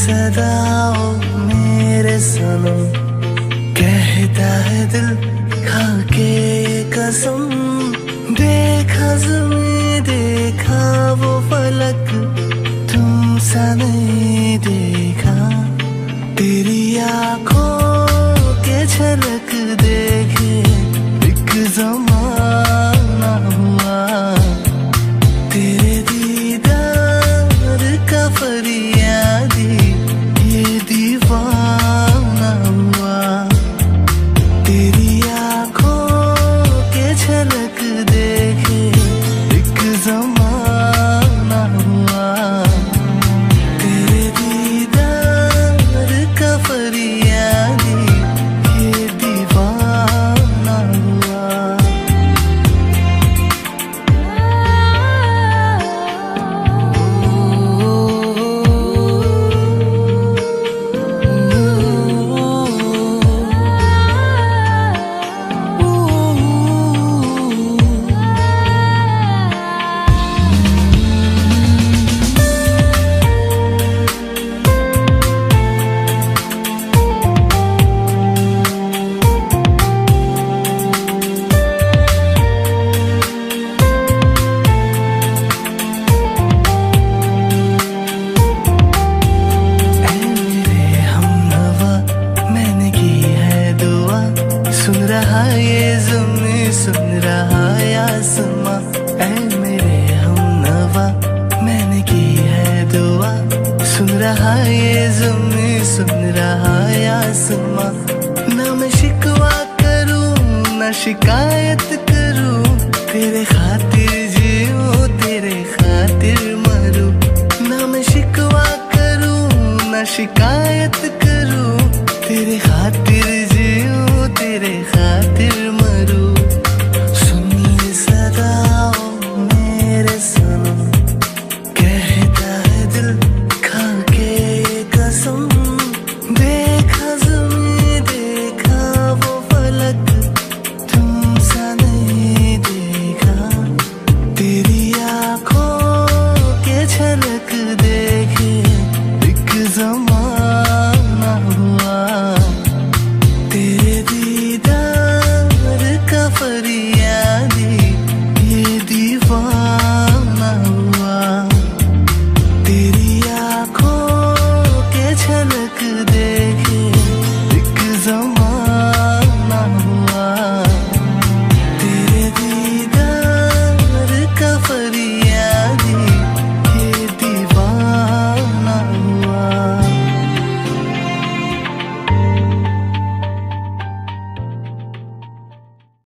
सदाओ मेरे सनम कहता है दिल खा के कसम। देखा जमी देखा वो फलक तुम सा नहीं देखा। तेरी आँखों के झलक देखे, एक जमाना आसमां ऐ मेरे हमनवा, मैंने की है दुआ। सुन रहा ये जमी सुन रहा आसमां ना मैं शिकवा करूँ, ना शिकायत करूँ। तेरे खातिर जीऊं, तेरे खातिर मरूं। ना मैं शिकवा करूँ, ना शिकायत